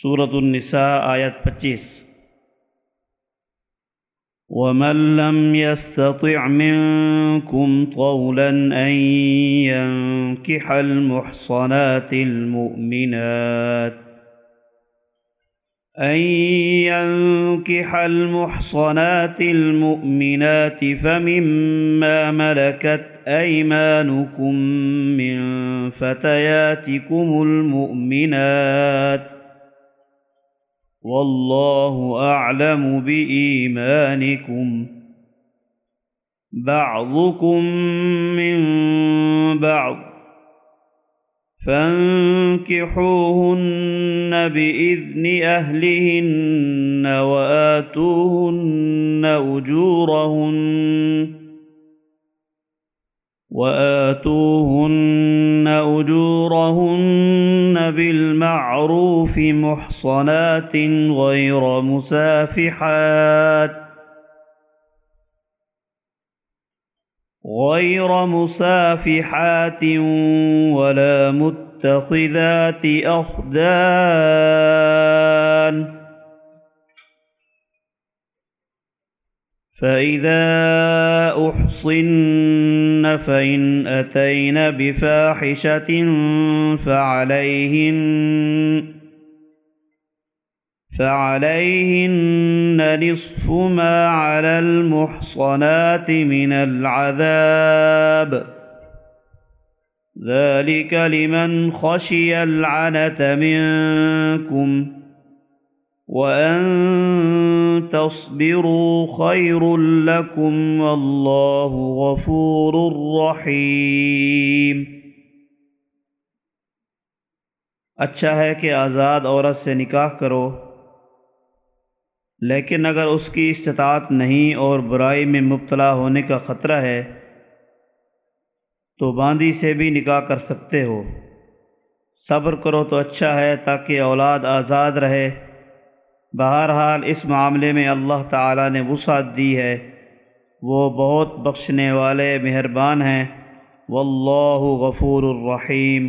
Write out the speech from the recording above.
صورت النساء آیت پچیس۔ ومن لم يستطع منكم طولا أن ينكح المحصنات المؤمنات أن ينكح المحصنات المؤمنات فمما ملكت أيمانكم من فتياتكم المؤمنات والله أعلم بإيمانكم. بعضكم من بعض. فانكحوهن بإذن أهلهن وآتوهن أجورهن. وآتوهن أجورهن بالمعروف محصنات غير مسافحات غير مسافحات ولا متخذات أخدان فإذا أحصن فإن أتين بفاحشة فعليهن فعليهن نصف ما على المحصنات من العذاب. ذلك لمن خشي العنة منكم وأن تصبروا خير لكم والله غفور رحيم۔ اچھا ہے کہ آزاد عورت سے نکاح کرو، لیکن اگر اس کی استطاعت نہیں اور برائی میں مبتلا ہونے کا خطرہ ہے، تو باندی سے بھی نکاح کر سکتے ہو۔ صبر کرو تو اچھا ہے تاکہ اولاد آزاد رہے۔ بہرحال اس معاملے میں اللہ تعالیٰ نے وسعت دی ہے۔ وہ بہت بخشنے والے مہربان ہیں۔ واللہ غفور الرحیم۔